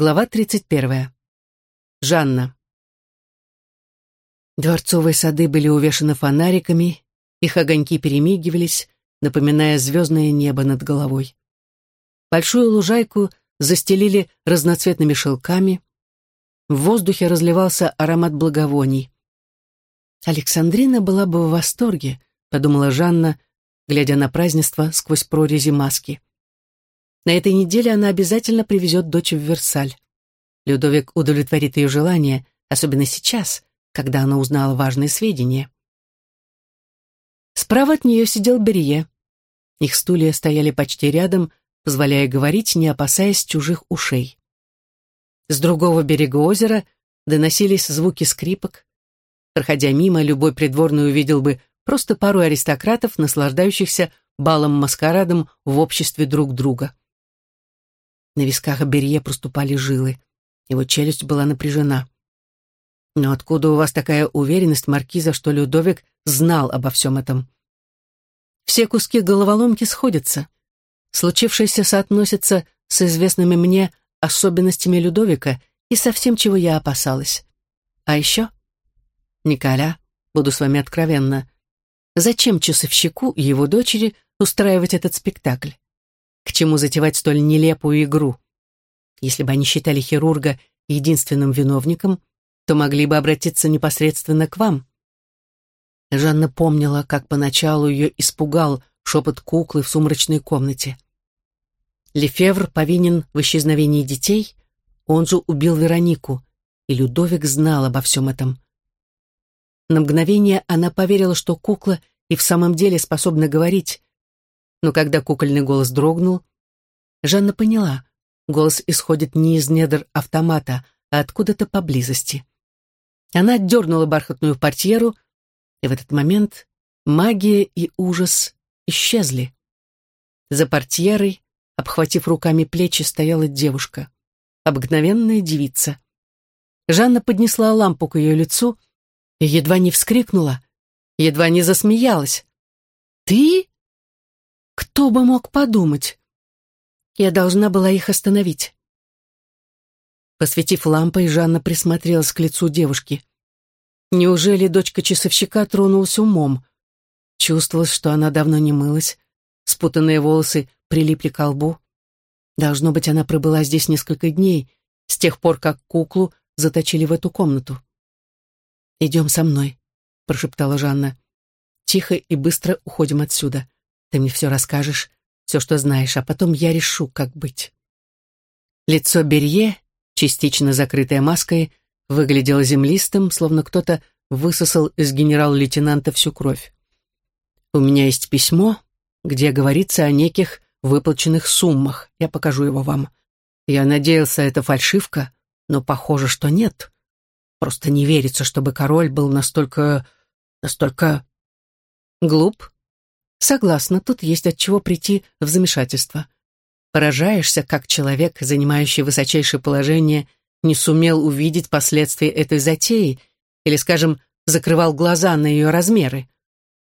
Глава 31. Жанна. Дворцовые сады были увешаны фонариками, их огоньки перемигивались, напоминая звездное небо над головой. Большую лужайку застелили разноцветными шелками, в воздухе разливался аромат благовоний. «Александрина была бы в восторге», — подумала Жанна, глядя на празднество сквозь прорези маски. На этой неделе она обязательно привезет дочь в Версаль. Людовик удовлетворит ее желание, особенно сейчас, когда она узнала важные сведения. Справа от нее сидел Берье. Их стулья стояли почти рядом, позволяя говорить, не опасаясь чужих ушей. С другого берега озера доносились звуки скрипок. Проходя мимо, любой придворный увидел бы просто пару аристократов, наслаждающихся балом-маскарадом в обществе друг друга. На висках Берье проступали жилы. Его челюсть была напряжена. «Но откуда у вас такая уверенность, Маркиза, что Людовик знал обо всем этом?» «Все куски головоломки сходятся. Случившееся соотносится с известными мне особенностями Людовика и со всем, чего я опасалась. А еще...» «Николя, буду с вами откровенна, зачем часовщику и его дочери устраивать этот спектакль? К чему затевать столь нелепую игру? Если бы они считали хирурга единственным виновником, то могли бы обратиться непосредственно к вам. Жанна помнила, как поначалу ее испугал шепот куклы в сумрачной комнате. Лефевр повинен в исчезновении детей, он же убил Веронику, и Людовик знал обо всем этом. На мгновение она поверила, что кукла и в самом деле способна говорить, но когда кукольный голос дрогнул, Жанна поняла, голос исходит не из недр автомата, а откуда-то поблизости. Она отдернула бархатную портьеру, и в этот момент магия и ужас исчезли. За портьерой, обхватив руками плечи, стояла девушка, обыкновенная девица. Жанна поднесла лампу к ее лицу и едва не вскрикнула, едва не засмеялась. «Ты?» Кто бы мог подумать? Я должна была их остановить. Посветив лампой, Жанна присмотрелась к лицу девушки. Неужели дочка часовщика тронулась умом? Чувствовалось, что она давно не мылась, спутанные волосы прилипли к лбу. Должно быть, она пробыла здесь несколько дней, с тех пор, как куклу заточили в эту комнату. «Идем со мной», — прошептала Жанна. «Тихо и быстро уходим отсюда. Ты мне все расскажешь, все, что знаешь, а потом я решу, как быть». Лицо Берье, частично закрытое маской, выглядело землистым, словно кто-то высосал из генерал-лейтенанта всю кровь. «У меня есть письмо, где говорится о неких выплаченных суммах. Я покажу его вам. Я надеялся, это фальшивка, но похоже, что нет. Просто не верится, чтобы король был настолько... настолько... глуп, Согласна, тут есть от чего прийти в замешательство. Поражаешься, как человек, занимающий высочайшее положение, не сумел увидеть последствия этой затеи или, скажем, закрывал глаза на ее размеры.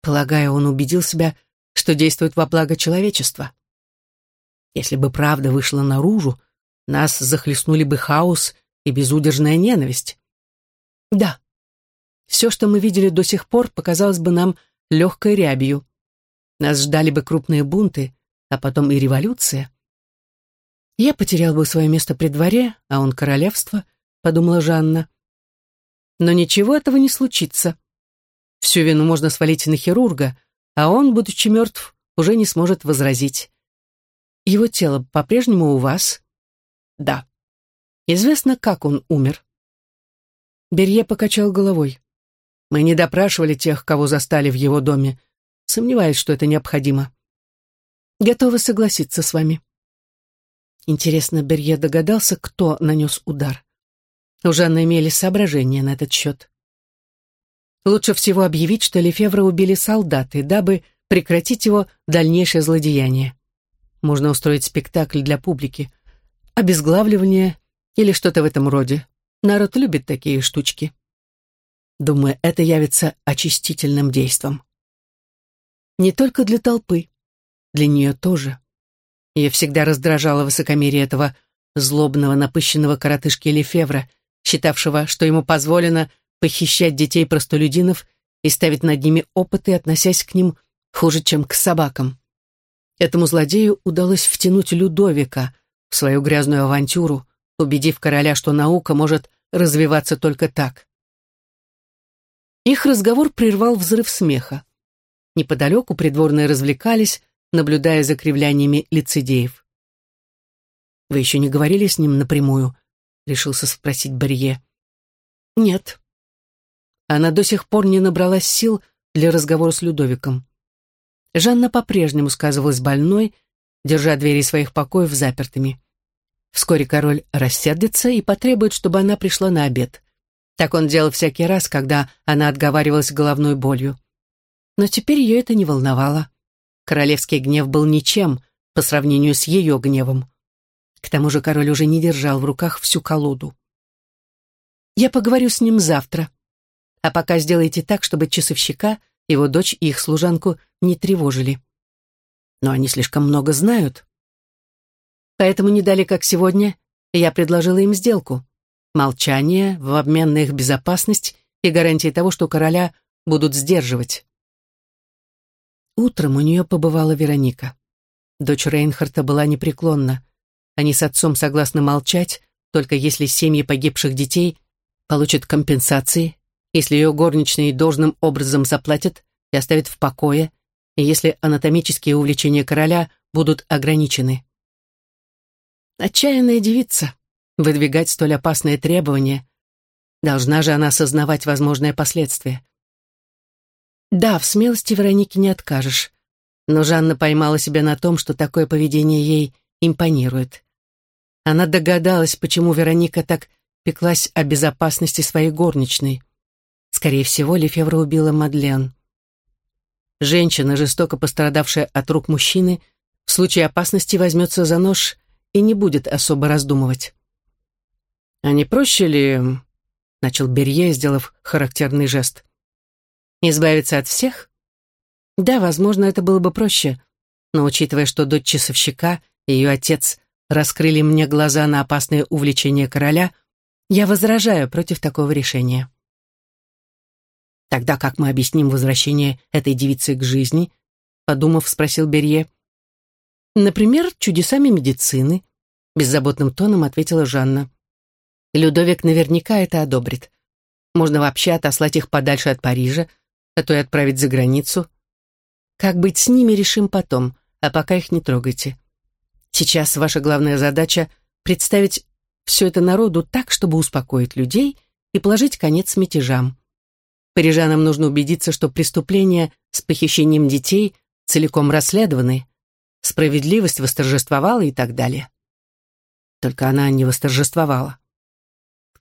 Полагаю, он убедил себя, что действует во благо человечества. Если бы правда вышла наружу, нас захлестнули бы хаос и безудержная ненависть. Да, все, что мы видели до сих пор, показалось бы нам легкой рябью. Нас ждали бы крупные бунты, а потом и революция. Я потерял бы свое место при дворе, а он королевство, подумала Жанна. Но ничего этого не случится. Всю вину можно свалить на хирурга, а он, будучи мертв, уже не сможет возразить. Его тело по-прежнему у вас? Да. Известно, как он умер. Берье покачал головой. Мы не допрашивали тех, кого застали в его доме. Сомневаюсь, что это необходимо. Готова согласиться с вами. Интересно, Берье догадался, кто нанес удар. У Жанны имели соображения на этот счет. Лучше всего объявить, что Лефевра убили солдаты, дабы прекратить его дальнейшее злодеяние. Можно устроить спектакль для публики. Обезглавливание или что-то в этом роде. Народ любит такие штучки. Думаю, это явится очистительным действом. Не только для толпы, для нее тоже. Ее всегда раздражало высокомерие этого злобного напыщенного коротышки Лефевра, считавшего, что ему позволено похищать детей простолюдинов и ставить над ними опыты, относясь к ним хуже, чем к собакам. Этому злодею удалось втянуть Людовика в свою грязную авантюру, убедив короля, что наука может развиваться только так. Их разговор прервал взрыв смеха. Неподалеку придворные развлекались, наблюдая за кривляниями лицедеев. «Вы еще не говорили с ним напрямую?» — решился спросить Барье. «Нет». Она до сих пор не набралась сил для разговора с Людовиком. Жанна по-прежнему сказывалась больной, держа двери своих покоев запертыми. Вскоре король рассердится и потребует, чтобы она пришла на обед. Так он делал всякий раз, когда она отговаривалась головной болью. Но теперь ее это не волновало. Королевский гнев был ничем по сравнению с ее гневом. К тому же король уже не держал в руках всю колоду. «Я поговорю с ним завтра. А пока сделайте так, чтобы часовщика, его дочь и их служанку не тревожили. Но они слишком много знают. Поэтому не дали, как сегодня, я предложила им сделку. Молчание в обмен на их безопасность и гарантии того, что короля будут сдерживать. Утром у нее побывала Вероника. Дочь Рейнхарта была непреклонна. Они с отцом согласны молчать, только если семьи погибших детей получат компенсации, если ее горничные должным образом заплатят и оставят в покое, и если анатомические увлечения короля будут ограничены. Отчаянная девица, выдвигать столь опасные требования. Должна же она осознавать возможные последствия. Да, в смелости Вероники не откажешь. Но Жанна поймала себя на том, что такое поведение ей импонирует. Она догадалась, почему Вероника так пеклась о безопасности своей горничной. Скорее всего, Лефевра убила Мадлен. Женщина, жестоко пострадавшая от рук мужчины, в случае опасности возьмется за нож и не будет особо раздумывать. «А не проще ли...» — начал Берье, сделав характерный жест. Избавиться от всех? Да, возможно, это было бы проще, но учитывая, что дочь часовщика и ее отец раскрыли мне глаза на опасное увлечение короля, я возражаю против такого решения. Тогда как мы объясним возвращение этой девицы к жизни? Подумав, спросил Берье. Например, чудесами медицины, беззаботным тоном ответила Жанна. Людовик наверняка это одобрит. Можно вообще отослать их подальше от Парижа, а то и отправить за границу. Как быть с ними, решим потом, а пока их не трогайте. Сейчас ваша главная задача — представить все это народу так, чтобы успокоить людей и положить конец мятежам. Парижанам нужно убедиться, что преступления с похищением детей целиком расследованы, справедливость восторжествовала и так далее. Только она не восторжествовала.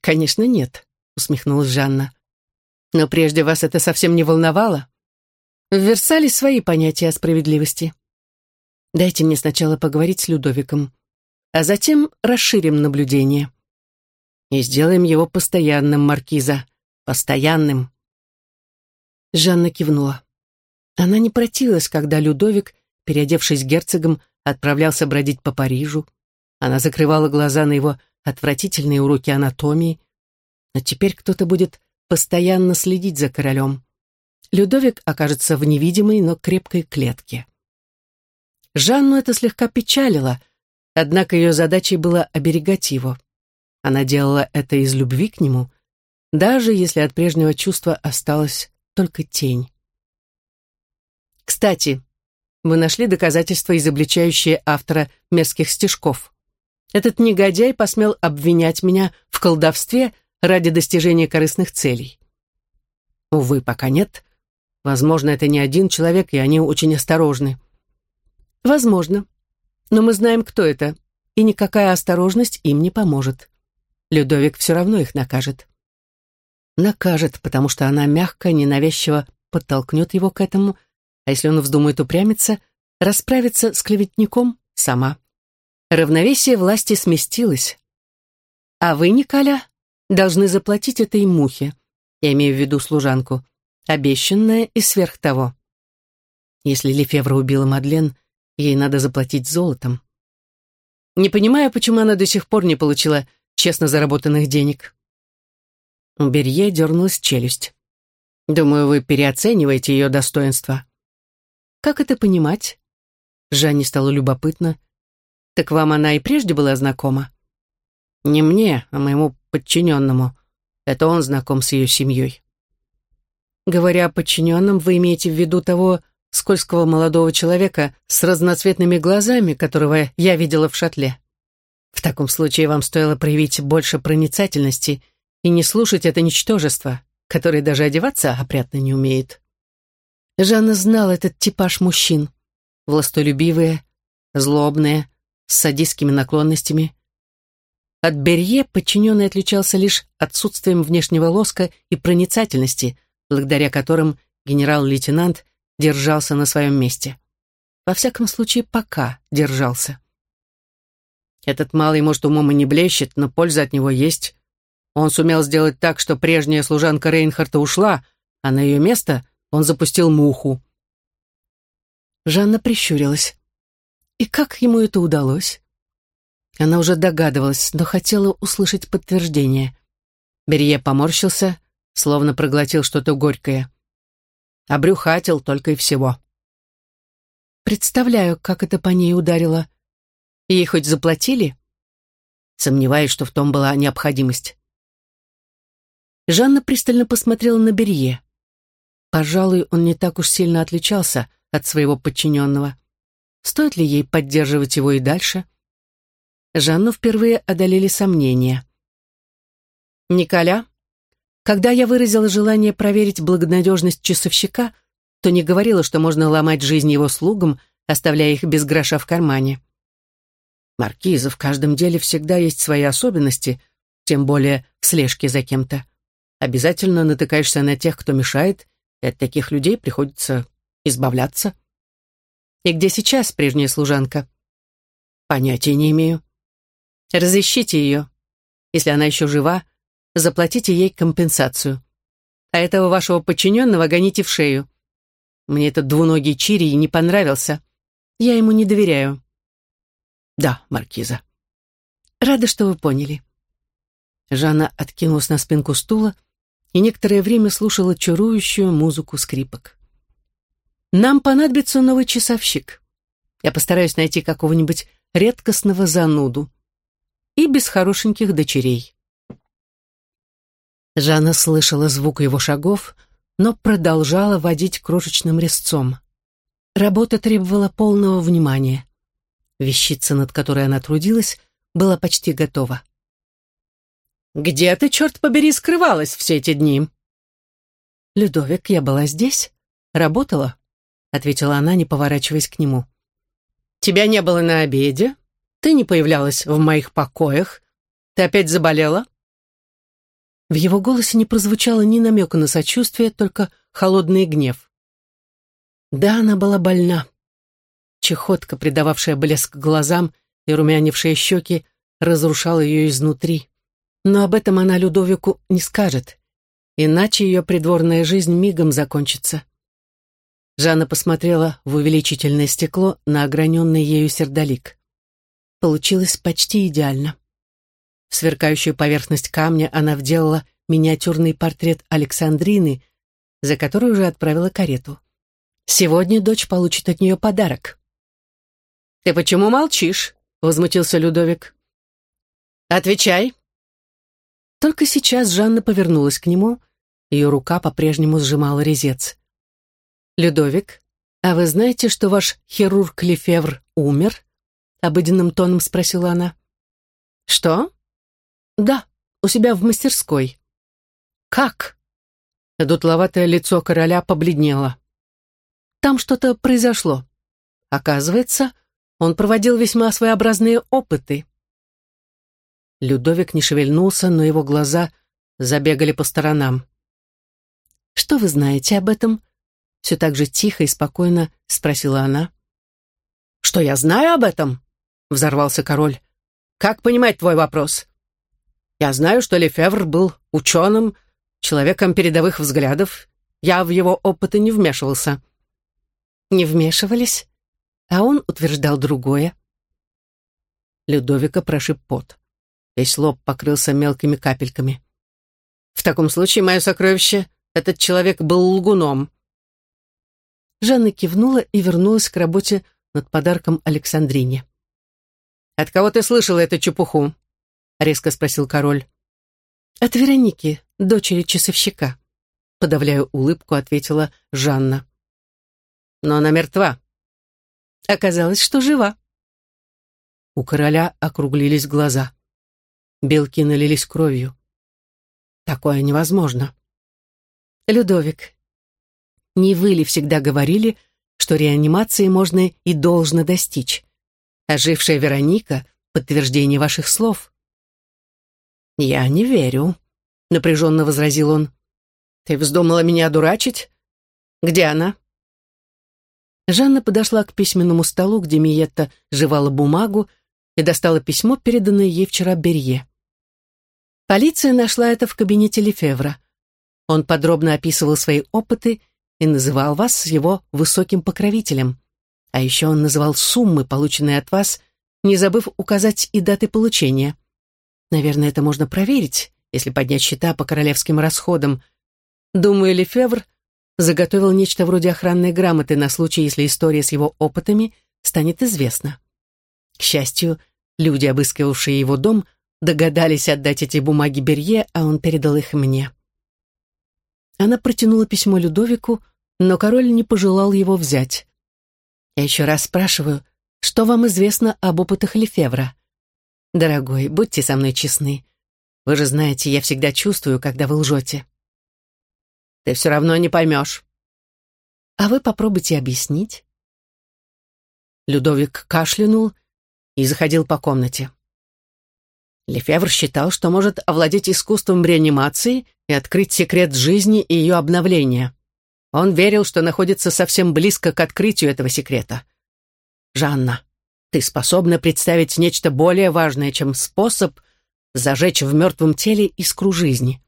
«Конечно, нет», — усмехнулась Жанна. Но прежде вас это совсем не волновало? В Версале свои понятия о справедливости. Дайте мне сначала поговорить с Людовиком, а затем расширим наблюдение. И сделаем его постоянным, Маркиза, постоянным. Жанна кивнула. Она не противилась, когда Людовик, переодевшись герцогом, отправлялся бродить по Парижу. Она закрывала глаза на его отвратительные уроки анатомии. Но теперь кто-то будет постоянно следить за королем. Людовик окажется в невидимой, но крепкой клетке. Жанну это слегка печалило, однако ее задачей было оберегать его. Она делала это из любви к нему, даже если от прежнего чувства осталась только тень. «Кстати, вы нашли доказательства, изобличающие автора мерзких стишков. Этот негодяй посмел обвинять меня в колдовстве ради достижения корыстных целей. Увы, пока нет. Возможно, это не один человек, и они очень осторожны. Возможно. Но мы знаем, кто это, и никакая осторожность им не поможет. Людовик все равно их накажет. Накажет, потому что она мягко, ненавязчиво подтолкнет его к этому, а если он вздумает упрямиться, расправиться с клеветником сама. Равновесие власти сместилось. А вы, Николя, должны заплатить этой мухе, я имею в виду служанку, обещанное и сверх того. Если Лефевра убила Мадлен, ей надо заплатить золотом. Не понимаю, почему она до сих пор не получила честно заработанных денег. У Берье дернулась челюсть. Думаю, вы переоцениваете ее достоинство. Как это понимать? Жанне стало любопытно. Так вам она и прежде была знакома? Не мне, а моему подчиненному. Это он знаком с ее семьей. Говоря о подчиненном, вы имеете в виду того скользкого молодого человека с разноцветными глазами, которого я видела в шатле. В таком случае вам стоило проявить больше проницательности и не слушать это ничтожество, которое даже одеваться опрятно не умеет. Жанна знала этот типаж мужчин. Властолюбивые, злобные, с садистскими наклонностями. От Берье подчиненный отличался лишь отсутствием внешнего лоска и проницательности, благодаря которым генерал-лейтенант держался на своем месте. Во всяком случае, пока держался. Этот малый, может, умом и не блещет, но польза от него есть. Он сумел сделать так, что прежняя служанка Рейнхарта ушла, а на ее место он запустил муху. Жанна прищурилась. И как ему это удалось? Она уже догадывалась, но хотела услышать подтверждение. Берье поморщился, словно проглотил что-то горькое. Обрюхатил только и всего. Представляю, как это по ней ударило. Ей хоть заплатили? Сомневаюсь, что в том была необходимость. Жанна пристально посмотрела на Берье. Пожалуй, он не так уж сильно отличался от своего подчиненного. Стоит ли ей поддерживать его и дальше? Жанну впервые одолели сомнения. «Николя, когда я выразила желание проверить благонадежность часовщика, то не говорила, что можно ломать жизнь его слугам, оставляя их без гроша в кармане. Маркиза, в каждом деле всегда есть свои особенности, тем более в слежке за кем-то. Обязательно натыкаешься на тех, кто мешает, и от таких людей приходится избавляться. И где сейчас прежняя служанка? Понятия не имею. Разыщите ее. Если она еще жива, заплатите ей компенсацию. А этого вашего подчиненного гоните в шею. Мне этот двуногий Чири не понравился. Я ему не доверяю. Да, маркиза. Рада, что вы поняли. Жанна откинулась на спинку стула и некоторое время слушала чарующую музыку скрипок. Нам понадобится новый часовщик. Я постараюсь найти какого-нибудь редкостного зануду. И без хорошеньких дочерей. Жанна слышала звук его шагов, но продолжала водить крошечным резцом. Работа требовала полного внимания. Вещица, над которой она трудилась, была почти готова. «Где ты, черт побери, скрывалась все эти дни?» «Людовик, я была здесь, работала», — ответила она, не поворачиваясь к нему. «Тебя не было на обеде, ты не появлялась в моих покоях, ты опять заболела?» В его голосе не прозвучало ни намека на сочувствие, только холодный гнев. Да, она была больна. Чехотка, придававшая блеск глазам и румянившие щеки, разрушала ее изнутри. Но об этом она Людовику не скажет, иначе ее придворная жизнь мигом закончится. Жанна посмотрела в увеличительное стекло на ограненный ею сердолик. Получилось почти идеально. В сверкающую поверхность камня она вделала миниатюрный портрет Александрины, за который уже отправила карету. Сегодня дочь получит от нее подарок. «Ты почему молчишь?» — возмутился Людовик. «Отвечай». Только сейчас Жанна повернулась к нему, ее рука по-прежнему сжимала резец. «Людовик, а вы знаете, что ваш хирург Лефевр умер?» — обыденным тоном спросила она. «Что?» «Да, у себя в мастерской». «Как?» Дутловатое лицо короля побледнело. «Там что-то произошло. Оказывается, он проводил весьма своеобразные опыты». Людовик не шевельнулся, но его глаза забегали по сторонам. «Что вы знаете об этом?» Все так же тихо и спокойно спросила она. «Что я знаю об этом?» — взорвался король. «Как понимать твой вопрос? Я знаю, что Лефевр был ученым, человеком передовых взглядов. Я в его опыты не вмешивался. Не вмешивались, а он утверждал другое. Людовика прошиб пот. Весь лоб покрылся мелкими капельками. «В таком случае, мое сокровище, этот человек был лгуном». Жанна кивнула и вернулась к работе над подарком Александрине. «От кого ты слышала эту чепуху?» — резко спросил король. «От Вероники, дочери часовщика», — подавляя улыбку, ответила Жанна. «Но она мертва». Оказалось, что жива. У короля округлились глаза. Белки налились кровью. Такое невозможно. Людовик, не вы ли всегда говорили, что реанимации можно и должно достичь? Ожившая Вероника — подтверждение ваших слов. «Я не верю», — напряженно возразил он. «Ты вздумала меня дурачить? Где она?» Жанна подошла к письменному столу, где Миетта жевала бумагу и достала письмо, переданное ей вчера Берье. Полиция нашла это в кабинете Лефевра. Он подробно описывал свои опыты и называл вас его высоким покровителем. А еще он называл суммы, полученные от вас, не забыв указать и даты получения. Наверное, это можно проверить, если поднять счета по королевским расходам. Думаю, Лефевр заготовил нечто вроде охранной грамоты на случай, если история с его опытами станет известна. К счастью, люди, обыскивавшие его дом, догадались отдать эти бумаги Берье, а он передал их мне. Она протянула письмо Людовику, но король не пожелал его взять. «Я еще раз спрашиваю, что вам известно об опытах Лефевра? Дорогой, будьте со мной честны. Вы же знаете, я всегда чувствую, когда вы лжете». «Ты все равно не поймешь». «А вы попробуйте объяснить». Людовик кашлянул и заходил по комнате. Лефевр считал, что может овладеть искусством реанимации и открыть секрет жизни и ее обновления. Он верил, что находится совсем близко к открытию этого секрета. «Жанна, ты способна представить нечто более важное, чем способ зажечь в мертвом теле искру жизни.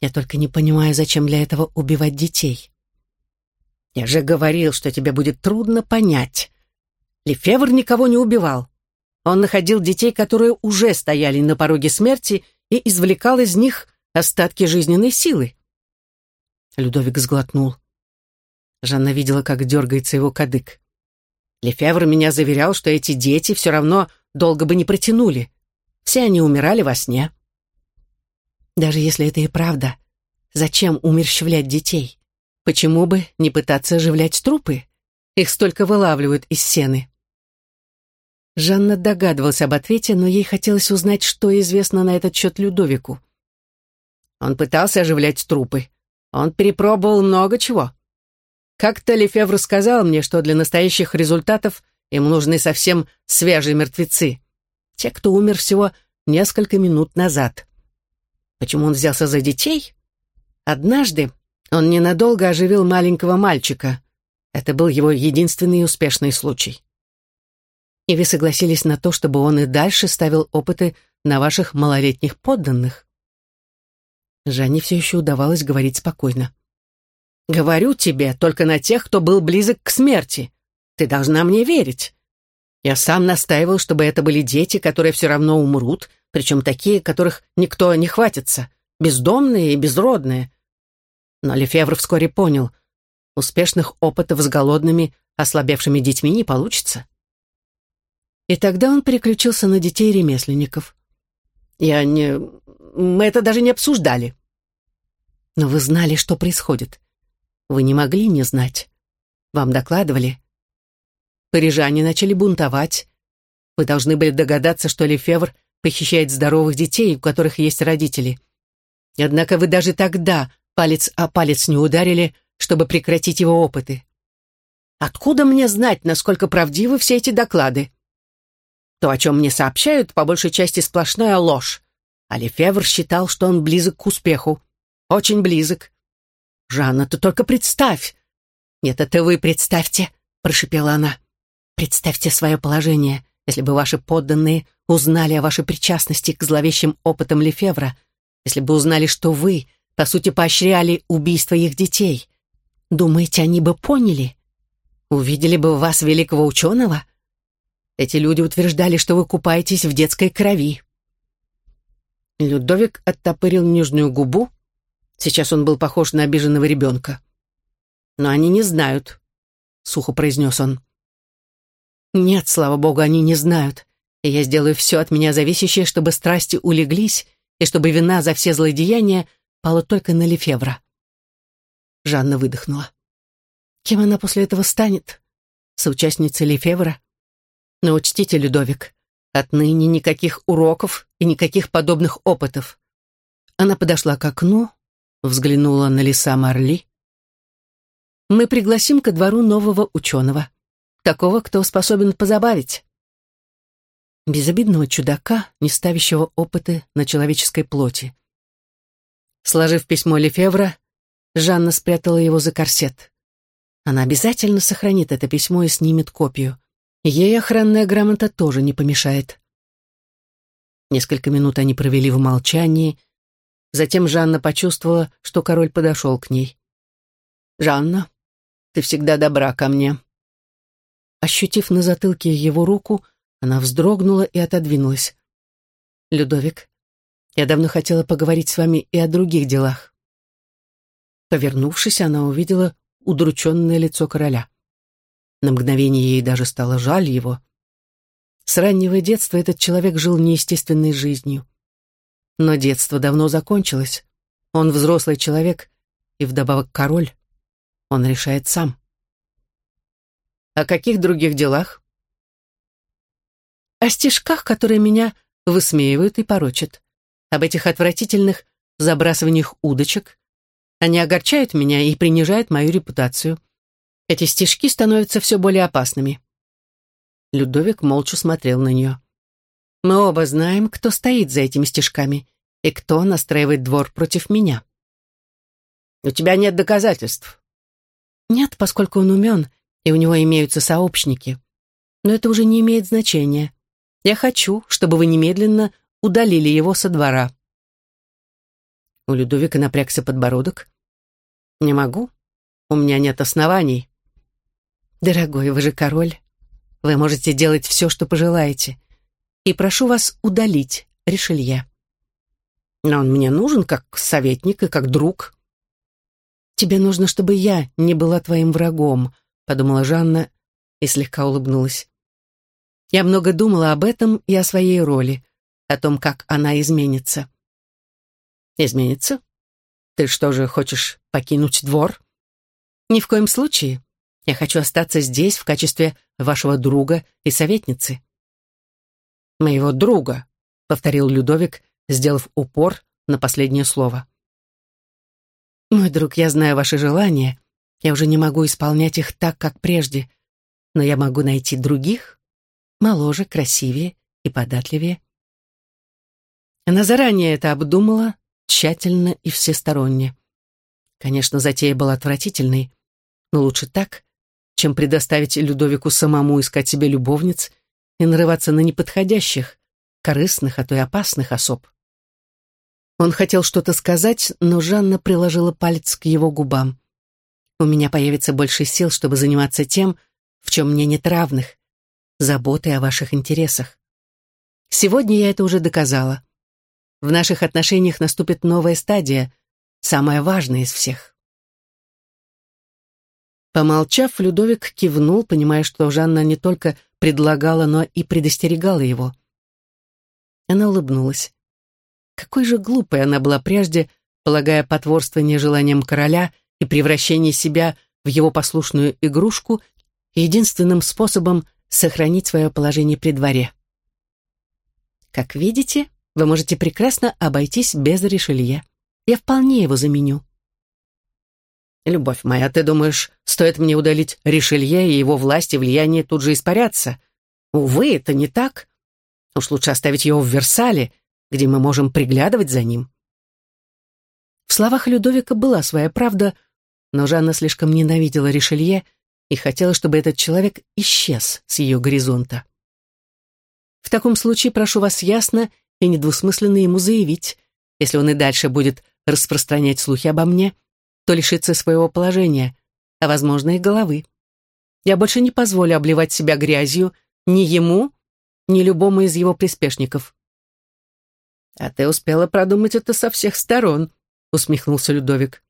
Я только не понимаю, зачем для этого убивать детей. Я же говорил, что тебе будет трудно понять. Лефевр никого не убивал. Он находил детей, которые уже стояли на пороге смерти, и извлекал из них остатки жизненной силы. Людовик сглотнул. Жанна видела, как дергается его кадык. Лефевр меня заверял, что эти дети все равно долго бы не протянули. Все они умирали во сне. Даже если это и правда, зачем умерщвлять детей? Почему бы не пытаться оживлять трупы? Их столько вылавливают из сены. Жанна догадывалась об ответе, но ей хотелось узнать, что известно на этот счет Людовику. Он пытался оживлять трупы. Он перепробовал много чего. Как-то Лефевр сказал мне, что для настоящих результатов им нужны совсем свежие мертвецы. Те, кто умер всего несколько минут назад. Почему он взялся за детей? Однажды он ненадолго оживил маленького мальчика. Это был его единственный успешный случай и вы согласились на то, чтобы он и дальше ставил опыты на ваших малолетних подданных. Жанне все еще удавалось говорить спокойно. «Говорю тебе только на тех, кто был близок к смерти. Ты должна мне верить. Я сам настаивал, чтобы это были дети, которые все равно умрут, причем такие, которых никто не хватится, бездомные и безродные. Но Лефевр вскоре понял, успешных опытов с голодными, ослабевшими детьми не получится. И тогда он переключился на детей ремесленников. «Я не... Мы это даже не обсуждали». «Но вы знали, что происходит. Вы не могли не знать. Вам докладывали. Парижане начали бунтовать. Вы должны были догадаться, что Лефевр похищает здоровых детей, у которых есть родители. Однако вы даже тогда палец о палец не ударили, чтобы прекратить его опыты. Откуда мне знать, насколько правдивы все эти доклады? То, о чем мне сообщают, по большей части сплошная ложь. А Лефевр считал, что он близок к успеху. Очень близок. «Жанна, ты только представь!» «Нет, это вы представьте», — прошипела она. «Представьте свое положение, если бы ваши подданные узнали о вашей причастности к зловещим опытам Лефевра, если бы узнали, что вы, по сути, поощряли убийство их детей. Думаете, они бы поняли? Увидели бы вас великого ученого? Эти люди утверждали, что вы купаетесь в детской крови». Людовик оттопырил нижнюю губу. Сейчас он был похож на обиженного ребенка. «Но они не знают», — сухо произнес он. «Нет, слава богу, они не знают, и я сделаю все от меня зависящее, чтобы страсти улеглись, и чтобы вина за все злодеяния пала только на Лефевра». Жанна выдохнула. «Кем она после этого станет? Соучастницей Лефевра? Но учтите, Людовик, отныне никаких уроков и никаких подобных опытов». Она подошла к окну, взглянула на леса Марли. «Мы пригласим ко двору нового ученого, такого, кто способен позабавить». Безобидного чудака, не ставящего опыты на человеческой плоти. Сложив письмо Лефевра, Жанна спрятала его за корсет. Она обязательно сохранит это письмо и снимет копию. Ей охранная грамота тоже не помешает. Несколько минут они провели в молчании. Затем Жанна почувствовала, что король подошел к ней. «Жанна, ты всегда добра ко мне». Ощутив на затылке его руку, она вздрогнула и отодвинулась. «Людовик, я давно хотела поговорить с вами и о других делах». Повернувшись, она увидела удрученное лицо короля. На мгновение ей даже стало жаль его. С раннего детства этот человек жил неестественной жизнью. Но детство давно закончилось. Он взрослый человек и вдобавок король. Он решает сам. О каких других делах? О стишках, которые меня высмеивают и порочат. Об этих отвратительных забрасываниях удочек, они огорчают меня и принижают мою репутацию. Эти стишки становятся все более опасными. Людовик молча смотрел на нее. Мы оба знаем, кто стоит за этими стишками и кто настраивает двор против меня. У тебя нет доказательств. Нет, поскольку он умен, и у него имеются сообщники. Но это уже не имеет значения. Я хочу, чтобы вы немедленно удалили его со двора. У Людовика напрягся подбородок. «Не могу. У меня нет оснований». «Дорогой, вы же король. Вы можете делать все, что пожелаете. И прошу вас удалить Ришелье». «Но он мне нужен как советник и как друг». «Тебе нужно, чтобы я не была твоим врагом», — подумала Жанна и слегка улыбнулась. Я много думала об этом и о своей роли, о том, как она изменится. «Изменится? Ты что же, хочешь покинуть двор? Ни в коем случае. Я хочу остаться здесь в качестве вашего друга и советницы. Моего друга, повторил Людовик, сделав упор на последнее слово. Мой друг, я знаю ваши желания. Я уже не могу исполнять их так, как прежде, но я могу найти других, моложе, красивее и податливее. Она заранее это обдумала, тщательно и всесторонне. Конечно, затея была отвратительной, но лучше так, чем предоставить Людовику самому искать себе любовниц и нарываться на неподходящих, корыстных, а то и опасных особ. Он хотел что-то сказать, но Жанна приложила палец к его губам. «У меня появится больше сил, чтобы заниматься тем, в чем мне нет равных, заботой о ваших интересах. Сегодня я это уже доказала. В наших отношениях наступит новая стадия, самая важная из всех. Помолчав, Людовик кивнул, понимая, что Жанна не только предлагала, но и предостерегала его. Она улыбнулась. Какой же глупой она была прежде, полагая потворствование желаниям короля и превращение себя в его послушную игрушку единственным способом сохранить свое положение при дворе. Как видите, вы можете прекрасно обойтись без решелье. Я вполне его заменю. Любовь моя, ты думаешь, стоит мне удалить Ришелье и его власть и влияние тут же испарятся? Увы, это не так. Уж лучше оставить его в Версале, где мы можем приглядывать за ним. В словах Людовика была своя правда, но Жанна слишком ненавидела Ришелье и хотела, чтобы этот человек исчез с ее горизонта. В таком случае прошу вас ясно и недвусмысленно ему заявить, если он и дальше будет распространять слухи обо мне, то лишится своего положения, а, возможно, и головы. Я больше не позволю обливать себя грязью, Ни ему, ни любому из его приспешников. «А ты успела продумать это со всех сторон», — усмехнулся Людовик.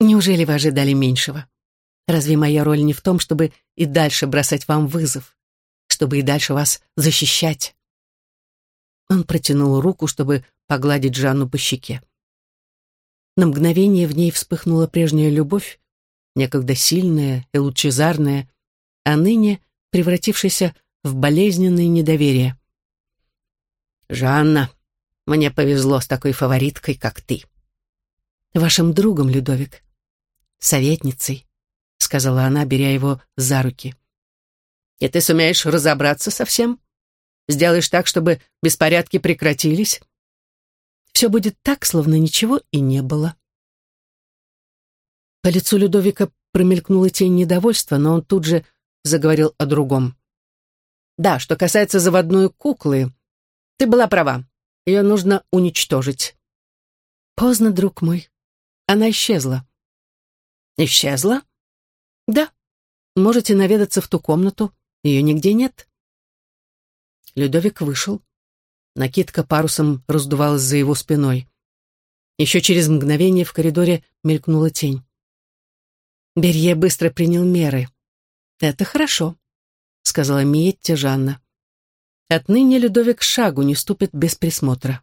«Неужели вы ожидали меньшего? Разве моя роль не в том, чтобы и дальше бросать вам вызов, чтобы и дальше вас защищать?» Он протянул руку, чтобы погладить Жанну по щеке. На мгновение в ней вспыхнула прежняя любовь, некогда сильная и лучезарная, а ныне превратившаяся в болезненное недоверие. «Жанна, мне повезло с такой фавориткой, как ты». «Вашим другом, Людовик. Советницей», — сказала она, беря его за руки. «И ты сумеешь разобраться со всем? Сделаешь так, чтобы беспорядки прекратились?» «Все будет так, словно ничего и не было». По лицу Людовика промелькнула тень недовольства, но он тут же заговорил о другом. «Да, что касается заводной куклы, ты была права. Ее нужно уничтожить». «Поздно, друг мой. Она исчезла». «Исчезла?» «Да. Можете наведаться в ту комнату. Ее нигде нет». Людовик вышел. Накидка парусом раздувалась за его спиной. Еще через мгновение в коридоре мелькнула тень. Берье быстро принял меры. «Это хорошо», — сказала Миетте Жанна. «Отныне Людовик шагу не ступит без присмотра».